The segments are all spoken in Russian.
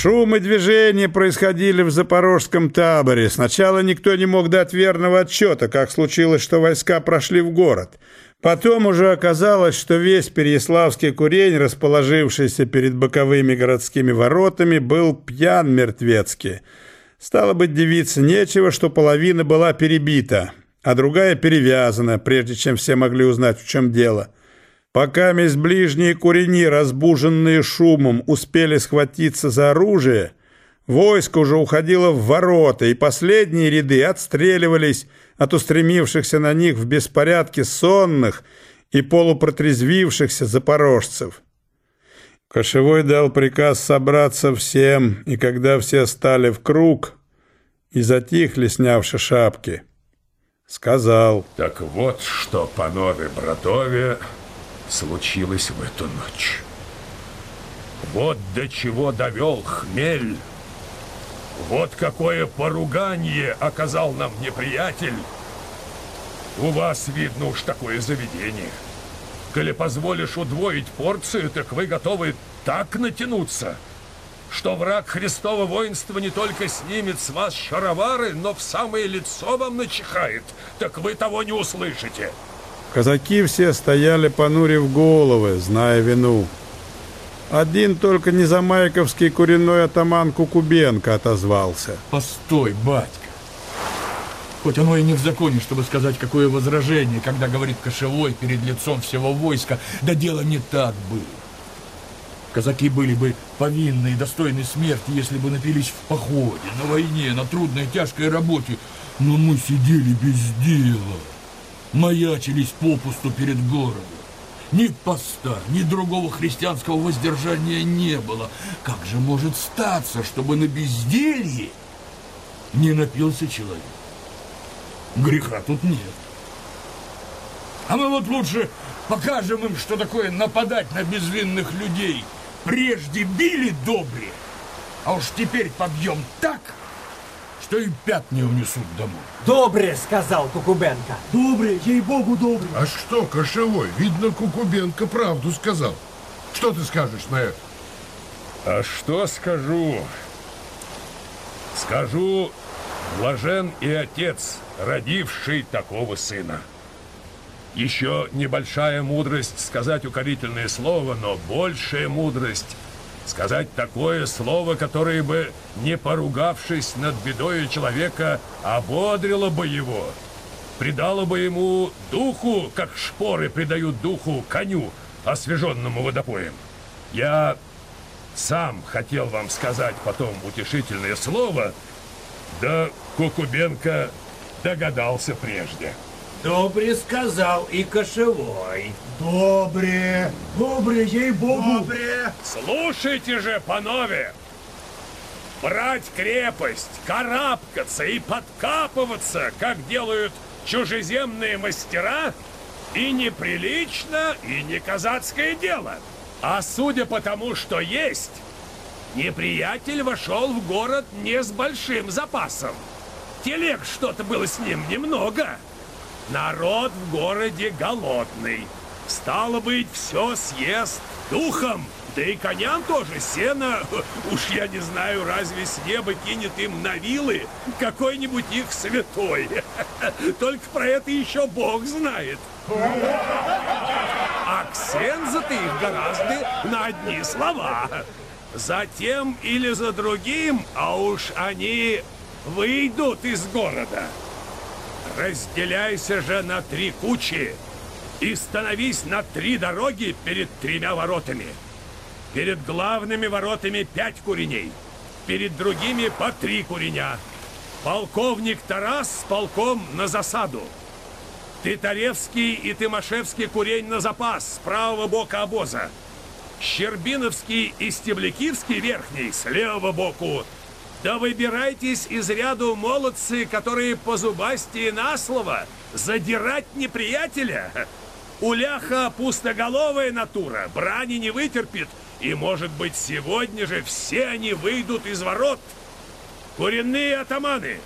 Шум и движение происходили в запорожском таборе. Сначала никто не мог дать верного отчета, как случилось, что войска прошли в город. Потом уже оказалось, что весь Переяславский курень, расположившийся перед боковыми городскими воротами, был пьян мертвецки. Стало быть, девице нечего, что половина была перебита, а другая перевязана, прежде чем все могли узнать, в чем дело. Пока месть ближние курени, разбуженные шумом, успели схватиться за оружие, войско уже уходило в ворота, и последние ряды отстреливались от устремившихся на них в беспорядке сонных и полупротрезвившихся запорожцев. Кошевой дал приказ собраться всем, и когда все стали в круг и затихли, снявши шапки, сказал. «Так вот что, панове братове, случилось в эту ночь. Вот до чего довел хмель. Вот какое поругание оказал нам неприятель. У вас, видно, уж такое заведение. Коли позволишь удвоить порцию, так вы готовы так натянуться, что враг Христова воинства не только снимет с вас шаровары, но в самое лицо вам начихает, так вы того не услышите. Казаки все стояли, понурив головы, зная вину. Один только незамайковский куриной атаман Кукубенко отозвался. Постой, батька. Хоть оно и не в законе, чтобы сказать, какое возражение, когда говорит кошевой перед лицом всего войска, да дело не так было. Казаки были бы повинны и достойны смерти, если бы напились в походе, на войне, на трудной тяжкой работе. Но мы сидели без дела маячились попусту перед городом. Ни поста, ни другого христианского воздержания не было. Как же может статься, чтобы на безделье не напился человек? Греха тут нет. А мы вот лучше покажем им, что такое нападать на безвинных людей. Прежде били добре, а уж теперь побьем так, что и пят не унесут домой. Добре, сказал Кукубенко. Добре, ей-богу, добре. А что, кошевой? Видно, Кукубенко правду сказал. Что ты скажешь на это? А что скажу? Скажу, блажен и отец, родивший такого сына. Еще небольшая мудрость сказать укорительное слово, но большая мудрость сказать такое слово, которое бы, не поругавшись над бедою человека, ободрило бы его, придало бы ему духу, как шпоры придают духу коню, освеженному водопоем. Я сам хотел вам сказать потом утешительное слово, да Кукубенко догадался прежде. Добре сказал и кошевой. Добре, добре, ей-богу. Добре. Слушайте же, панове! Брать крепость, карабкаться и подкапываться, как делают чужеземные мастера, и неприлично, и не казацкое дело. А судя по тому, что есть, неприятель вошел в город не с большим запасом. Телег что-то было с ним немного. Народ в городе голодный. Стало быть, все съест духом. Да и коням тоже сено. Уж я не знаю, разве с неба кинет им на вилы какой-нибудь их святой. Только про это еще Бог знает. А ксенза-то их гораздо на одни слова. Затем или за другим, а уж они выйдут из города. Разделяйся же на три кучи и становись на три дороги перед тремя воротами. Перед главными воротами пять куреней, перед другими по три куреня. Полковник Тарас с полком на засаду. Тытаревский и Тымошевский курень на запас с правого бока обоза. Щербиновский и Стеблякивский верхний с левого боку да выбирайтесь из ряду молодцы, которые по зубастии на слово задирать неприятеля. Уляха пустоголовая натура, брани не вытерпит, и, может быть, сегодня же все они выйдут из ворот. Куренные атаманы,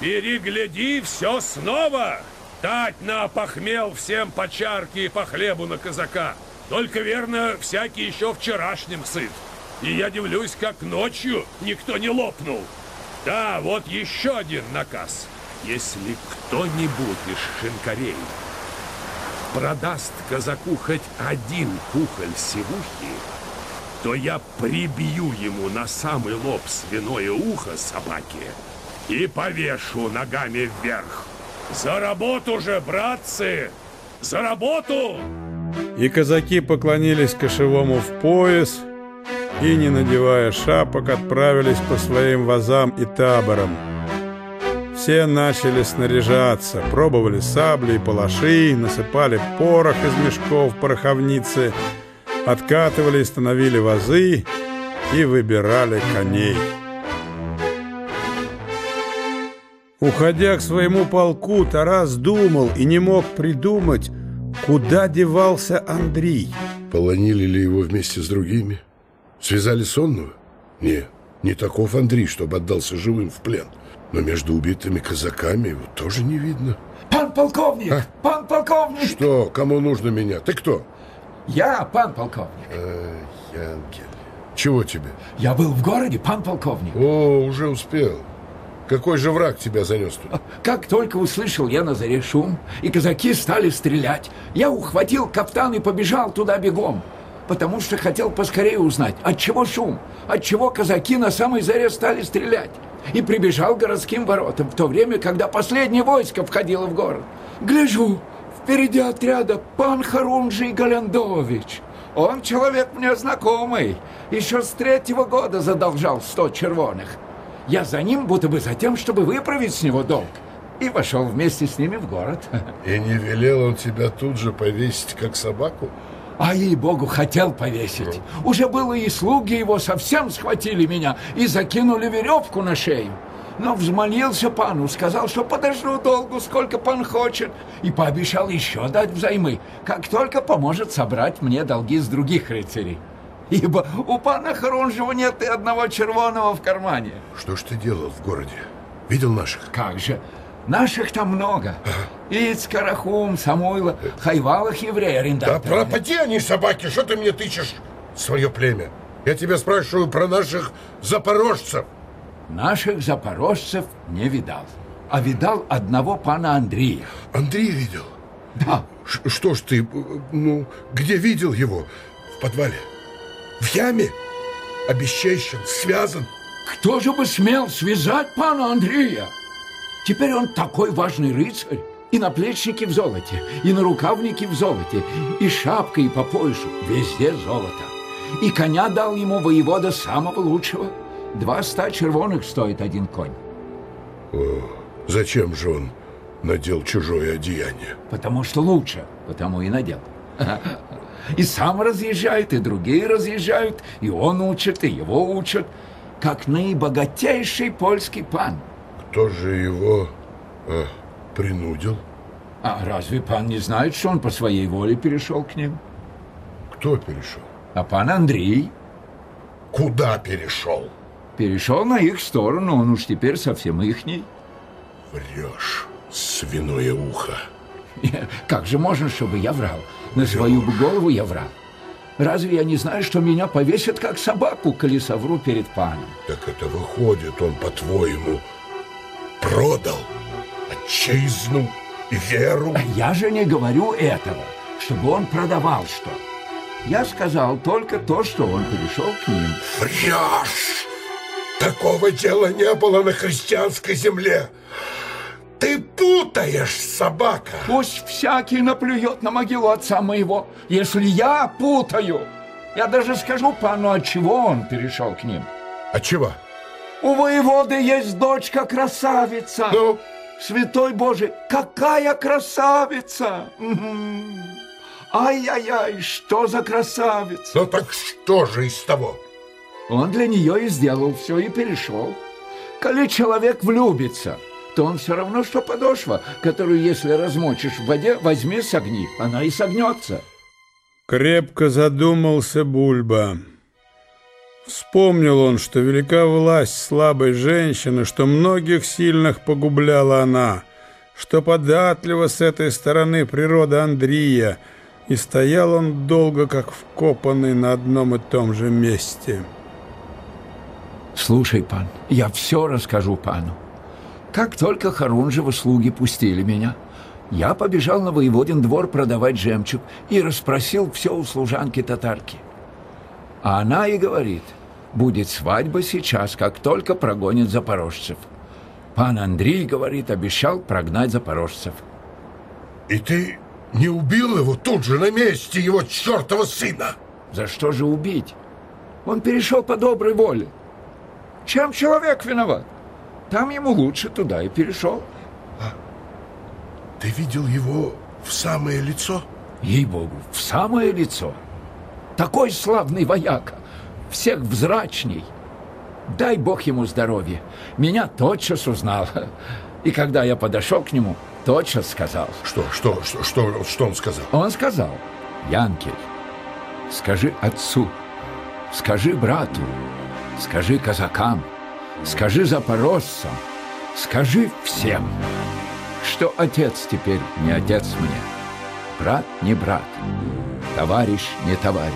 перегляди все снова. Дать на похмел всем по чарке и по хлебу на казака. Только, верно, всякий еще вчерашним сыт. И я дивлюсь, как ночью никто не лопнул. Да, вот еще один наказ. Если кто-нибудь из шинкарей продаст казаку хоть один кухоль сивухи, то я прибью ему на самый лоб свиное ухо собаки и повешу ногами вверх. За работу же, братцы! За работу! И казаки поклонились кошевому в пояс и, не надевая шапок, отправились по своим вазам и таборам. Все начали снаряжаться, пробовали сабли и палаши, насыпали порох из мешков пороховницы, откатывали и становили вазы и выбирали коней. Уходя к своему полку, Тарас думал и не мог придумать, куда девался Андрей. Полонили ли его вместе с другими? Связали сонного? Не, не таков Андрей, чтобы отдался живым в плен. Но между убитыми казаками его тоже не видно. Пан полковник! А? Пан полковник! Что? Кому нужно меня? Ты кто? Я, пан полковник. А, Янкель. Чего тебе? Я был в городе, пан полковник. О, уже успел. Какой же враг тебя занес туда? Как только услышал я на заре шум, и казаки стали стрелять, я ухватил каптан и побежал туда бегом, потому что хотел поскорее узнать, от чего шум, от чего казаки на самой заре стали стрелять. И прибежал к городским воротам в то время, когда последнее войско входило в город. Гляжу, впереди отряда пан Харунжий Галендович. Он человек мне знакомый, еще с третьего года задолжал сто червоных. Я за ним, будто бы за тем, чтобы выправить с него долг. И вошел вместе с ними в город. И не велел он тебя тут же повесить, как собаку? А ей-богу, хотел повесить. Уже было и слуги его совсем схватили меня и закинули веревку на шею. Но взмолился пану, сказал, что подожду долгу, сколько пан хочет, и пообещал еще дать взаймы, как только поможет собрать мне долги с других рыцарей. Ибо у пана Харунжева нет и одного червоного в кармане. Что ж ты делал в городе? Видел наших? Как же, наших там много. Иц, Карахум, Самойла, Хайвалах евреи Да арендаторы. пропади они, собаки, что ты мне тычешь свое племя? Я тебя спрашиваю про наших запорожцев. Наших запорожцев не видал. А видал одного пана Андрея. Андрей видел? Да, Ш- что ж ты, ну, где видел его? В подвале? В яме? Обещащен, связан? кто же бы смел связать пана Андрея? Теперь он такой важный рыцарь. И наплечники в золоте, и на рукавники в золоте, и шапка, и по поясу. Везде золото. И коня дал ему воевода самого лучшего. Два ста червоных стоит один конь. Зачем же он надел чужое одеяние? Потому что лучше, потому и надел. И сам разъезжает, и другие разъезжают, и он учит, и его учат, как наибогатейший польский пан. Кто же его а, принудил? А разве пан не знает, что он по своей воле перешел к ним? Кто перешел? А пан Андрей Куда перешел? перешел на их сторону, он уж теперь совсем ихний. Врешь, свиное ухо. Как же можно, чтобы я врал? На свою бы голову я врал. Разве я не знаю, что меня повесят как собаку, коли совру перед паном? Так это выходит, он, по-твоему, продал отчизну и веру? Я же не говорю этого, чтобы он продавал что. Я сказал только то, что он перешел к ним. Врешь! Такого дела не было на христианской земле. Ты путаешь, собака. Пусть всякий наплюет на могилу отца моего, если я путаю. Я даже скажу пану, от чего он перешел к ним. А чего? У воеводы есть дочка красавица. Ну, Святой Боже, какая красавица! Ай-яй-яй, что за красавица! ну так что же из того? Он для нее и сделал все и перешел. Коли человек влюбится, то он все равно, что подошва, которую, если размочишь в воде, возьми согни, она и согнется. Крепко задумался Бульба. Вспомнил он, что велика власть слабой женщины, что многих сильных погубляла она, что податлива с этой стороны природа Андрея, и стоял он долго, как вкопанный на одном и том же месте. Слушай, пан, я все расскажу пану. Как только Харунжевы слуги пустили меня, я побежал на воеводин двор продавать жемчуг и расспросил все у служанки татарки. А она и говорит, будет свадьба сейчас, как только прогонят запорожцев. Пан Андрей, говорит, обещал прогнать запорожцев. И ты не убил его тут же на месте, его чертова сына? За что же убить? Он перешел по доброй воле. Чем человек виноват? Там ему лучше туда и перешел. Ты видел его в самое лицо? Ей-богу, в самое лицо. Такой славный вояка, всех взрачней. Дай бог ему здоровья. Меня тотчас узнал. И когда я подошел к нему, тотчас сказал. Что, что, что, что, что он сказал? Он сказал, Янкель, скажи отцу, скажи брату, скажи казакам, скажи запорожцам, скажи всем, что отец теперь не отец мне, брат не брат, товарищ не товарищ,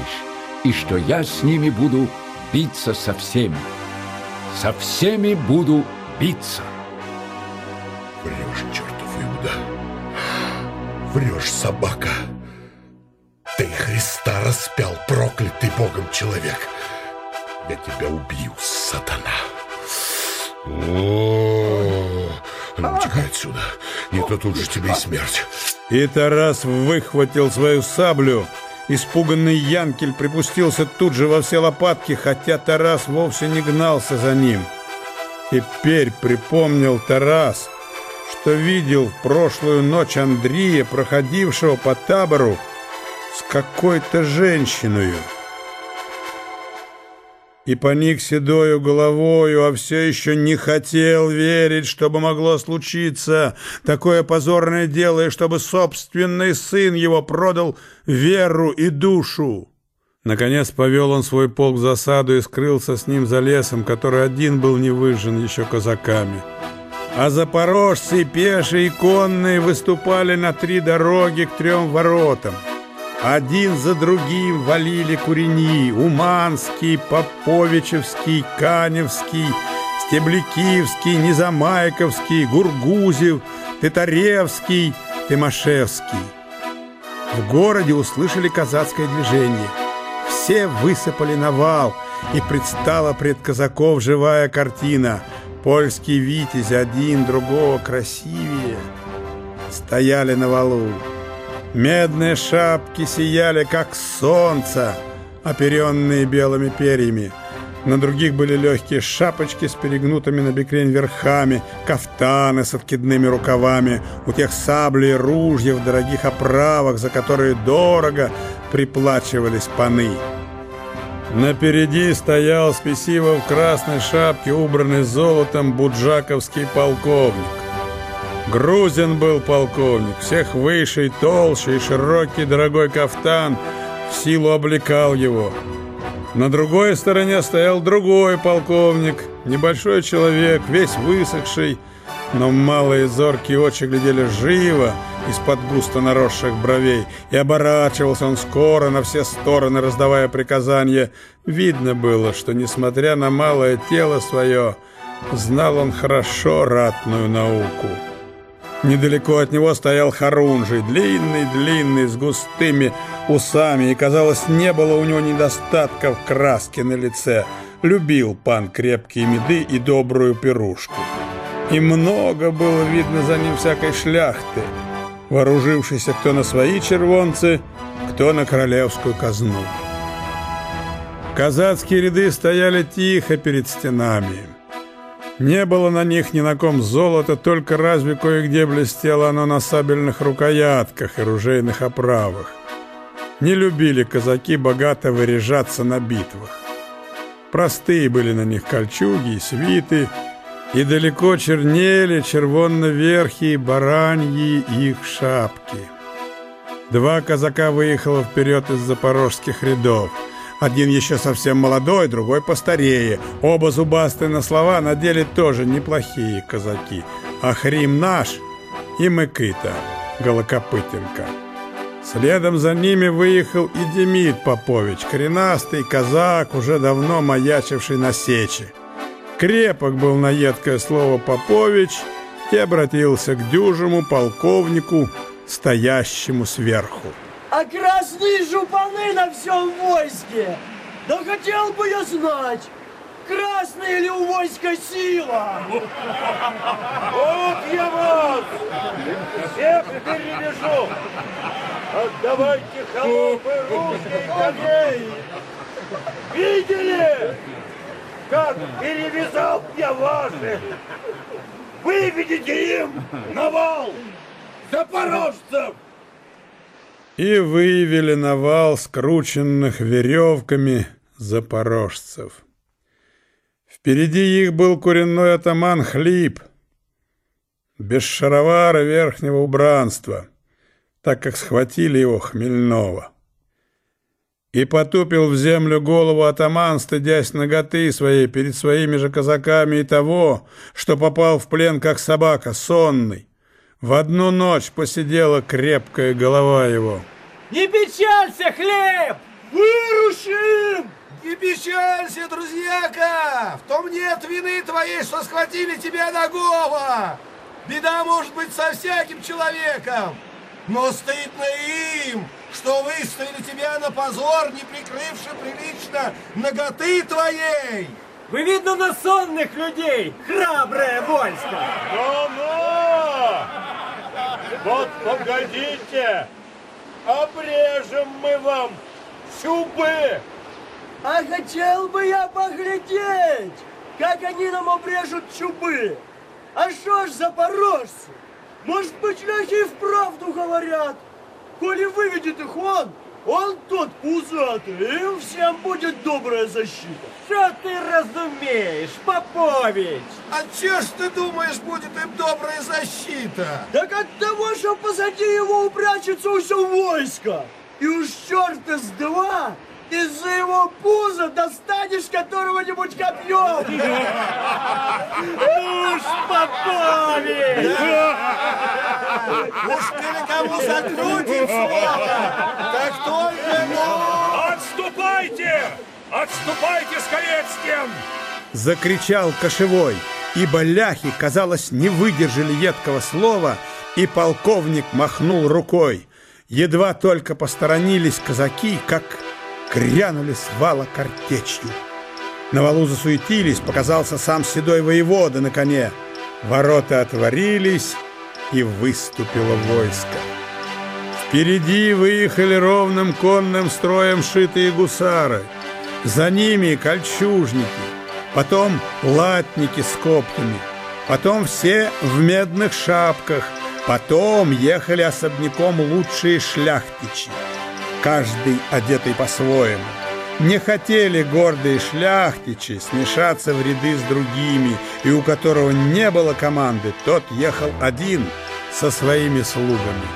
и что я с ними буду биться со всеми. Со всеми буду биться. Врешь, чертов Иуда. Врешь, собака. Ты Христа распял, проклятый Богом человек. Я тебя убью, сатана. О, ну утекай отсюда. Не то тут же тебе и смерть. И Тарас выхватил свою саблю. Испуганный Янкель припустился тут же во все лопатки, хотя Тарас вовсе не гнался за ним. Теперь припомнил Тарас, что видел в прошлую ночь Андрея, проходившего по табору, с какой-то женщиной и поник седою головою, а все еще не хотел верить, чтобы могло случиться такое позорное дело, и чтобы собственный сын его продал веру и душу. Наконец повел он свой полк в засаду и скрылся с ним за лесом, который один был не выжжен еще казаками. А запорожцы, пешие и конные выступали на три дороги к трем воротам. Один за другим валили курени, Уманский, Поповичевский, Каневский, Стеблякивский, Незамайковский, Гургузев, Титаревский, Тимошевский. В городе услышали казацкое движение. Все высыпали на вал, и предстала пред казаков живая картина. Польский витязь один другого красивее стояли на валу. Медные шапки сияли, как солнце, оперенные белыми перьями. На других были легкие шапочки с перегнутыми на бекрень верхами, кафтаны с откидными рукавами, у тех сабли и ружья в дорогих оправах, за которые дорого приплачивались паны. Напереди стоял спесиво в красной шапке, убранный золотом, буджаковский полковник. Грузин был полковник, всех выше и толще, и широкий дорогой кафтан в силу облекал его. На другой стороне стоял другой полковник, небольшой человек, весь высохший, но малые зоркие очи глядели живо из-под густо наросших бровей, и оборачивался он скоро на все стороны, раздавая приказания. Видно было, что, несмотря на малое тело свое, знал он хорошо ратную науку. Недалеко от него стоял Харунжий, длинный-длинный, с густыми усами, и, казалось, не было у него недостатков краски на лице. Любил пан крепкие меды и добрую пирушку. И много было видно за ним всякой шляхты, вооружившейся кто на свои червонцы, кто на королевскую казну. Казацкие ряды стояли тихо перед стенами. Не было на них ни на ком золота, только разве кое-где блестело оно на сабельных рукоятках и ружейных оправах. Не любили казаки богато выряжаться на битвах. Простые были на них кольчуги и свиты, и далеко чернели червонно-верхие бараньи их шапки. Два казака выехало вперед из запорожских рядов – один еще совсем молодой, другой постарее. Оба зубастые на слова, на деле тоже неплохие казаки. Ахрим наш и Мыкыта, Голокопытенко. Следом за ними выехал и Демид Попович, коренастый казак, уже давно маячивший на сече. Крепок был на едкое слово Попович и обратился к дюжему полковнику, стоящему сверху. А красные жупаны на всем войске! Да хотел бы я знать, красная ли у войска сила? Вот я вас! Всех перевяжу! Отдавайте холопы русских коней! Видели, как перевязал я ваших? Выведите им навал запорожцев! И выявили на вал скрученных веревками запорожцев. Впереди их был куренной атаман Хлип, без шаровара верхнего убранства, так как схватили его хмельного. И потупил в землю голову атаман, стыдясь ноготы своей перед своими же казаками и того, что попал в плен, как собака, сонный. В одну ночь посидела крепкая голова его. Не печалься, хлеб! Выручим! Не печалься, друзьяка! В том нет вины твоей, что схватили тебя на голо! Беда может быть со всяким человеком! Но стыдно им, что выставили тебя на позор, не прикрывши прилично ноготы твоей! Вы, видно, на сонных людей, храброе войско! Ну-ну! Вот погодите! Обрежем мы вам чубы! А хотел бы я поглядеть, как они нам обрежут чубы. А что ж запорожцы? Может быть, ляхи и вправду говорят. Коли выведет их он, он тот пузатый, и им всем будет добрая защита. Что ты разумеешь, Попович? А че ж ты думаешь, будет им добрая защита? Так от того, что позади его упрячется все войско. И уж черта с два из-за его пуза достанешь которого-нибудь копьем. Уж, Попович! Уж коли кому закрутит слово, так только ну... Отступайте! Отступайте скорее от стен! Закричал кошевой, ибо ляхи, казалось, не выдержали едкого слова, и полковник махнул рукой. Едва только посторонились казаки, как грянули с вала картечью. На валу засуетились, показался сам седой воевода на коне. Ворота отворились, и выступило войско. Впереди выехали ровным конным строем шитые гусары. За ними кольчужники, потом латники с копьями, потом все в медных шапках, потом ехали особняком лучшие шляхтичи каждый одетый по-своему. Не хотели гордые шляхтичи смешаться в ряды с другими, и у которого не было команды, тот ехал один со своими слугами.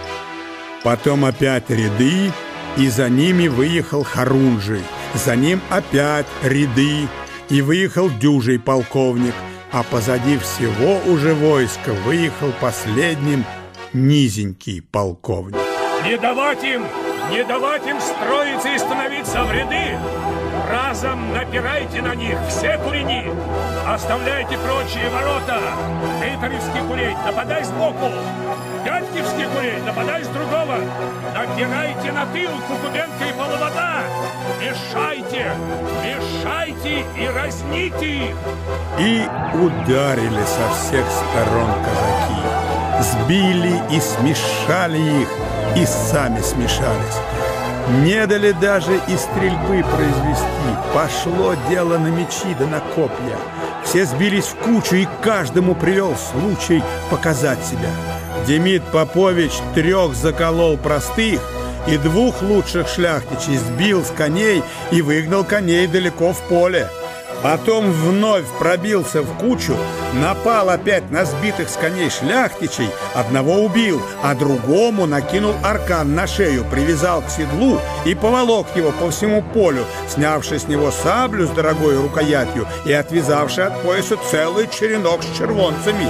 Потом опять ряды, и за ними выехал Харунжий, за ним опять ряды, и выехал дюжий полковник, а позади всего уже войска выехал последним низенький полковник. Не давать им не давать им строиться и становиться в ряды. Разом напирайте на них все курени. Оставляйте прочие ворота. Витаревский курей, нападай сбоку. Дядькивский курей, нападай с другого. Напирайте на тыл Кукубенко и Половода. Мешайте, мешайте и разните их. И ударили со всех сторон казаки. Сбили и смешали их, и сами смешались. Не дали даже и стрельбы произвести. Пошло дело на мечи да на копья. Все сбились в кучу, и каждому привел случай показать себя. Демид Попович трех заколол простых, и двух лучших шляхтичей сбил с коней и выгнал коней далеко в поле. Потом вновь пробился в кучу, напал опять на сбитых с коней шляхтичей, одного убил, а другому накинул аркан на шею, привязал к седлу и поволок его по всему полю, снявши с него саблю с дорогой рукоятью и отвязавши от пояса целый черенок с червонцами.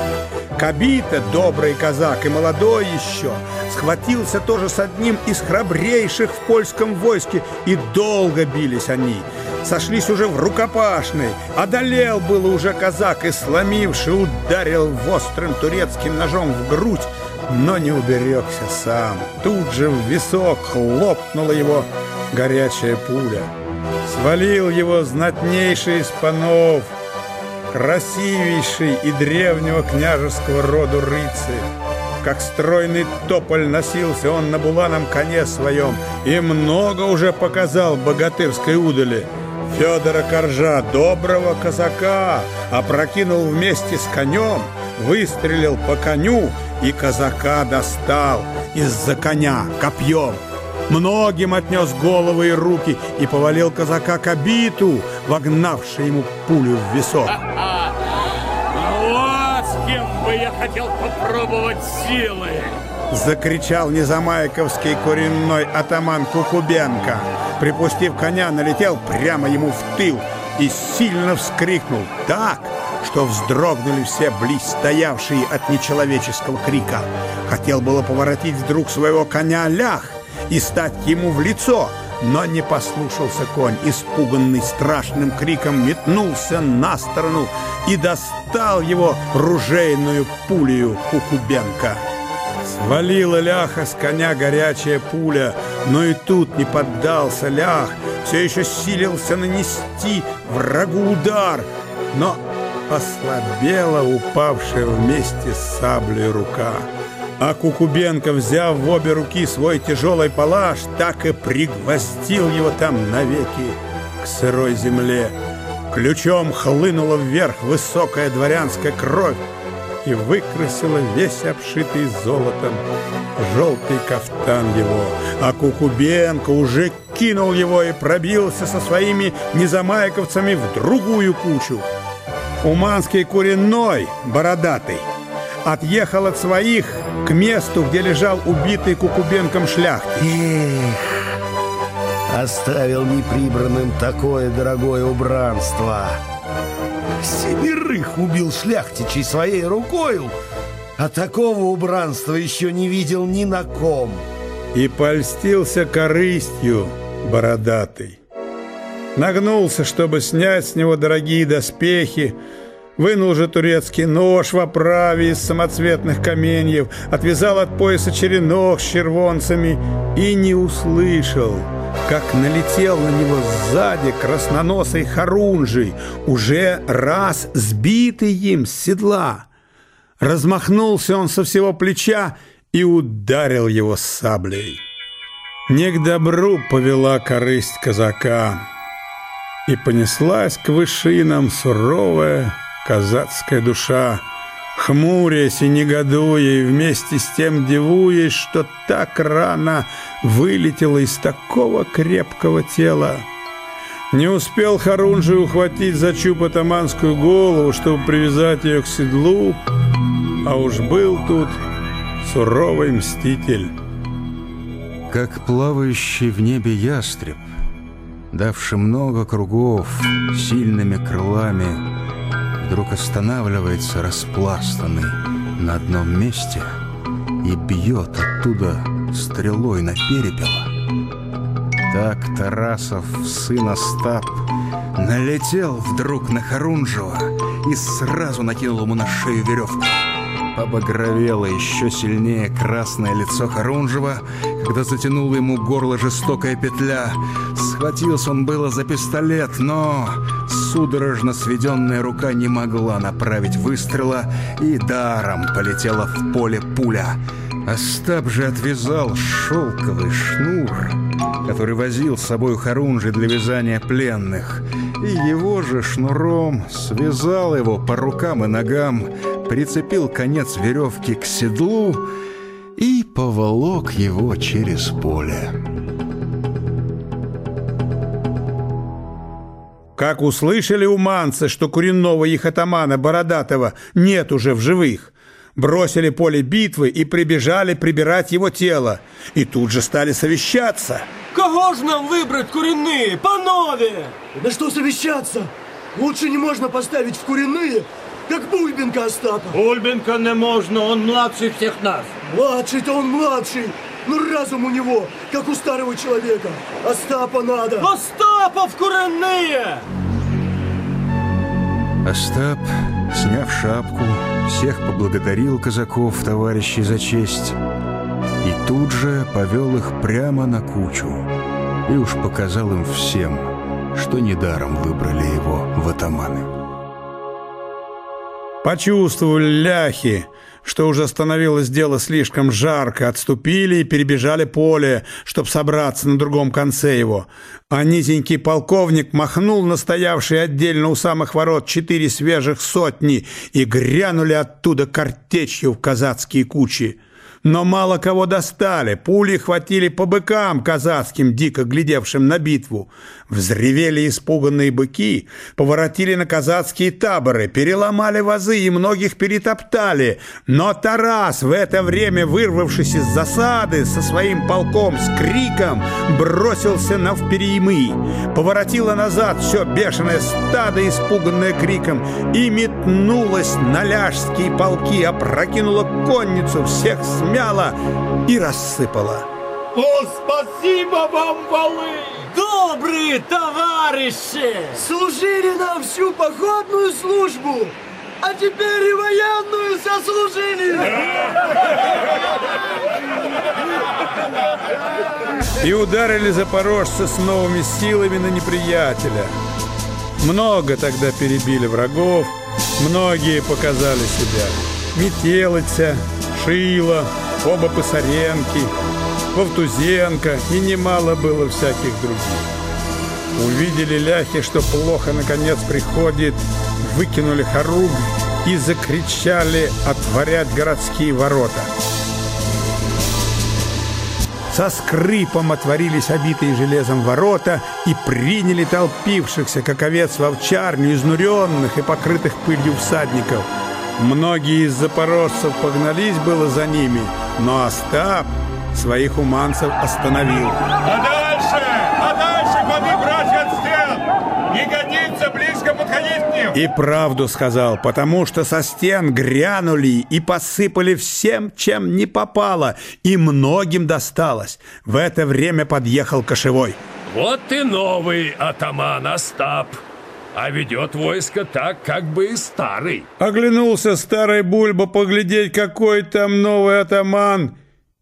Кабита, добрый казак и молодой еще, схватился тоже с одним из храбрейших в польском войске, и долго бились они. Сошлись уже в рукопашной. Одолел было уже казак и, сломивший, ударил острым турецким ножом в грудь, но не уберегся сам. Тут же в висок хлопнула его горячая пуля. Свалил его знатнейший из панов, красивейший и древнего княжеского роду рыцарь. Как стройный тополь носился он на буланом коне своем и много уже показал богатырской удали. Федора Коржа, доброго казака, опрокинул вместе с конем, выстрелил по коню и казака достал из-за коня копьем. Многим отнес головы и руки и повалил казака к обиту, вогнавший ему пулю в висок. Вот с кем бы я хотел попробовать силы. Закричал незамайковский коренной атаман Кукубенко. Припустив коня, налетел прямо ему в тыл и сильно вскрикнул так, что вздрогнули все близ стоявшие от нечеловеческого крика. Хотел было поворотить вдруг своего коня лях и стать ему в лицо, но не послушался конь, испуганный страшным криком, метнулся на сторону и достал его ружейную пулею Кукубенко. Свалила ляха с коня горячая пуля, но и тут не поддался лях, все еще силился нанести врагу удар, но ослабела упавшая вместе с саблей рука. А Кукубенко, взяв в обе руки свой тяжелый палаш, так и пригвоздил его там навеки к сырой земле. Ключом хлынула вверх высокая дворянская кровь и выкрасила весь обшитый золотом желтый кафтан его. А Кукубенко уже кинул его и пробился со своими незамайковцами в другую кучу. Уманский куриной, бородатый, отъехал от своих к месту, где лежал убитый Кукубенком шляхтич. Эх, оставил неприбранным такое дорогое убранство. Семерых убил шляхтичей своей рукою, а такого убранства еще не видел ни на ком. И польстился корыстью бородатый. Нагнулся, чтобы снять с него дорогие доспехи, Вынул же турецкий нож в оправе из самоцветных каменьев, отвязал от пояса черенок с червонцами. И не услышал, как налетел на него сзади красноносый Харунжий, уже раз сбитый им с седла. Размахнулся он со всего плеча и ударил его саблей. Не к добру повела корысть казака, и понеслась к вышинам суровая, казацкая душа, хмурясь и негодуя, и вместе с тем дивуясь, что так рано вылетела из такого крепкого тела. Не успел Харунжи ухватить за чуб атаманскую голову, чтобы привязать ее к седлу, а уж был тут суровый мститель. Как плавающий в небе ястреб, давший много кругов сильными крылами, вдруг останавливается распластанный на одном месте и бьет оттуда стрелой на перепела. Так Тарасов, сын Остап, налетел вдруг на Харунжева и сразу накинул ему на шею веревку. Побагровело еще сильнее красное лицо Харунжева, когда затянула ему горло жестокая петля. Схватился он было за пистолет, но судорожно сведенная рука не могла направить выстрела, и даром полетела в поле пуля. Остап же отвязал шелковый шнур, который возил с собой Харунжи для вязания пленных, и его же шнуром связал его по рукам и ногам, прицепил конец веревки к седлу и поволок его через поле. Как услышали уманцы, что Куренного их атамана Бородатого нет уже в живых, бросили поле битвы и прибежали прибирать его тело. И тут же стали совещаться. Кого ж нам выбрать куриные, панове? Да что совещаться? Лучше не можно поставить в куриные, как Бульбенка Остапа. Бульбенка не можно, он младший всех нас. Младший-то он младший. Ну разум у него, как у старого человека. Остапа надо. Остапов куранные! Остап, сняв шапку, всех поблагодарил казаков, товарищей, за честь, и тут же повел их прямо на кучу, и уж показал им всем, что недаром выбрали его в атаманы. Почувствовали ляхи, что уже становилось дело слишком жарко, отступили и перебежали поле, чтобы собраться на другом конце его. А низенький полковник махнул на стоявшие отдельно у самых ворот четыре свежих сотни и грянули оттуда картечью в казацкие кучи. Но мало кого достали, пули хватили по быкам казацким, дико глядевшим на битву. Взревели испуганные быки, поворотили на казацкие таборы, переломали вазы и многих перетоптали. Но Тарас, в это время вырвавшись из засады со своим полком с криком, бросился на впереимы. Поворотило назад все бешеное стадо, испуганное криком, и метнулось на ляжские полки, опрокинуло конницу, всех смяло и рассыпало. О, спасибо вам, валы! Добрые товарищи! Служили нам всю походную службу, а теперь и военную сослужили. И ударили запорожцы с новыми силами на неприятеля. Много тогда перебили врагов, многие показали себя. Метелыця, Шила, оба Писаренки, Вовтузенко и немало было всяких других. Увидели ляхи, что плохо наконец приходит, выкинули хоруг и закричали отворять городские ворота. Со скрипом отворились обитые железом ворота и приняли толпившихся, как овец в овчарню, изнуренных и покрытых пылью всадников. Многие из запорожцев погнались было за ними, но Остап своих уманцев остановил. А дальше, а дальше поды брать от стен! Не годится близко подходить к ним! И правду сказал, потому что со стен грянули и посыпали всем, чем не попало, и многим досталось. В это время подъехал кошевой. Вот и новый атаман Остап. А ведет войско так, как бы и старый. Оглянулся старый Бульба поглядеть, какой там новый атаман,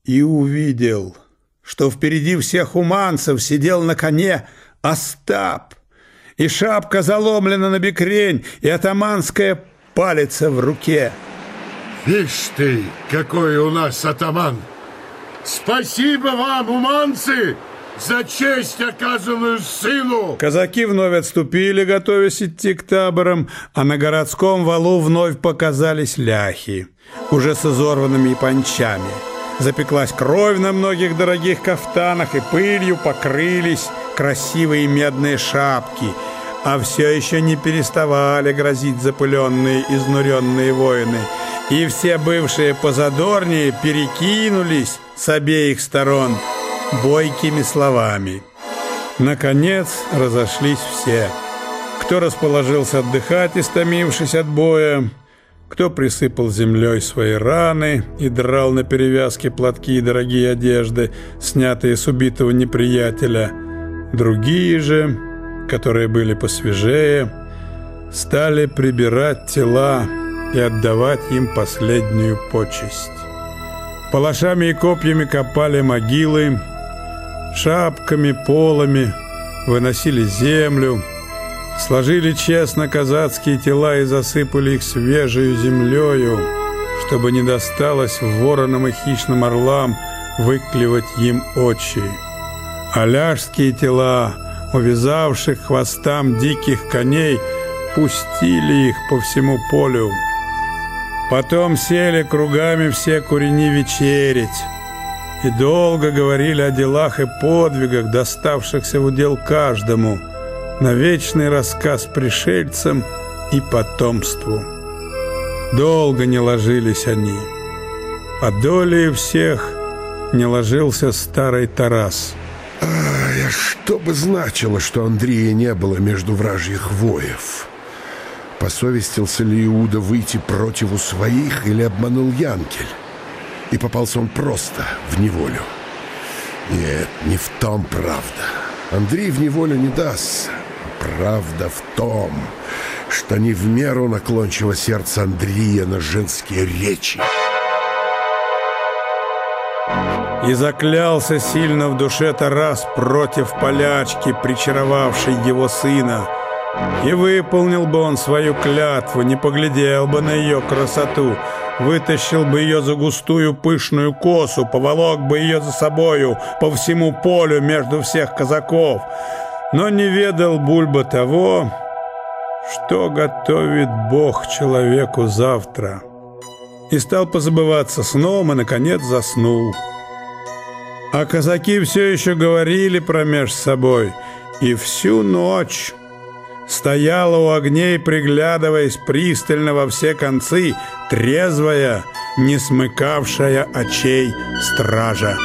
и увидел, что впереди всех уманцев сидел на коне Остап, и шапка заломлена на бекрень, и атаманская палица в руке. Ишь ты, какой у нас атаман! Спасибо вам, уманцы, за честь, оказанную сыну! Казаки вновь отступили, готовясь идти к таборам, а на городском валу вновь показались ляхи, уже с изорванными панчами. Запеклась кровь на многих дорогих кафтанах, и пылью покрылись красивые медные шапки, а все еще не переставали грозить запыленные, изнуренные воины. И все бывшие позадорнее перекинулись с обеих сторон бойкими словами. Наконец разошлись все. Кто расположился отдыхать, истомившись от боя, кто присыпал землей свои раны и драл на перевязке платки и дорогие одежды, снятые с убитого неприятеля. Другие же, которые были посвежее, стали прибирать тела и отдавать им последнюю почесть. Палашами и копьями копали могилы, шапками, полами выносили землю, сложили честно казацкие тела и засыпали их свежей землею, чтобы не досталось воронам и хищным орлам выклевать им очи. А ляжские тела, увязавших хвостам диких коней, пустили их по всему полю. Потом сели кругами все курени вечерить и долго говорили о делах и подвигах, доставшихся в удел каждому, на вечный рассказ пришельцам и потомству. Долго не ложились они. А долей всех не ложился старый Тарас. Ай, а что бы значило, что Андрея не было между вражьих воев? Посовестился ли Иуда выйти противу своих или обманул Янкель? И попался он просто в неволю. Нет, не в том правда. Андрей в неволю не дастся. Правда в том, что не в меру наклончиво сердце Андрея на женские речи. И заклялся сильно в душе Тарас против полячки, причаровавшей его сына. И выполнил бы он свою клятву, не поглядел бы на ее красоту, вытащил бы ее за густую пышную косу, поволок бы ее за собою по всему полю между всех казаков. Но не ведал Бульба того, что готовит Бог человеку завтра. И стал позабываться сном, и, наконец, заснул. А казаки все еще говорили промеж собой, и всю ночь стояла у огней, приглядываясь пристально во все концы, трезвая, не смыкавшая очей стража.